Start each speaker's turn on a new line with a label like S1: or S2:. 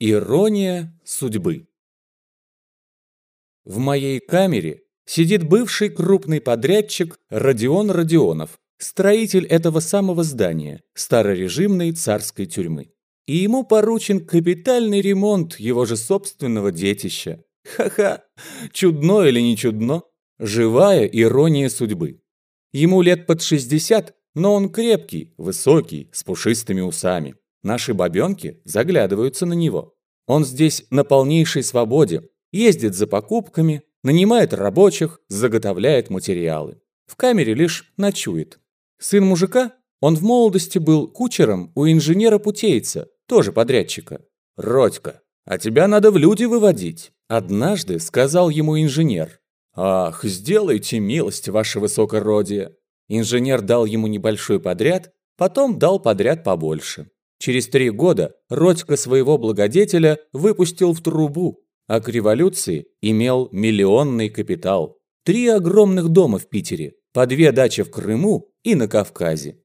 S1: Ирония судьбы. В моей камере сидит бывший крупный подрядчик Родион Родионов, строитель этого самого здания, старорежимной царской тюрьмы. И ему поручен капитальный ремонт его же собственного детища. Ха-ха, чудно или не чудно? Живая ирония судьбы. Ему лет под 60, но он крепкий, высокий, с пушистыми усами. Наши бабенки заглядываются на него. Он здесь на полнейшей свободе, ездит за покупками, нанимает рабочих, заготовляет материалы. В камере лишь ночует. Сын мужика, он в молодости был кучером у инженера-путейца, тоже подрядчика. «Родька, а тебя надо в люди выводить», – однажды сказал ему инженер. «Ах, сделайте милость, ваше высокородие». Инженер дал ему небольшой подряд, потом дал подряд побольше. Через три года Родька своего благодетеля выпустил в трубу, а к революции имел миллионный капитал. Три огромных дома в Питере, по две дачи в Крыму и на Кавказе.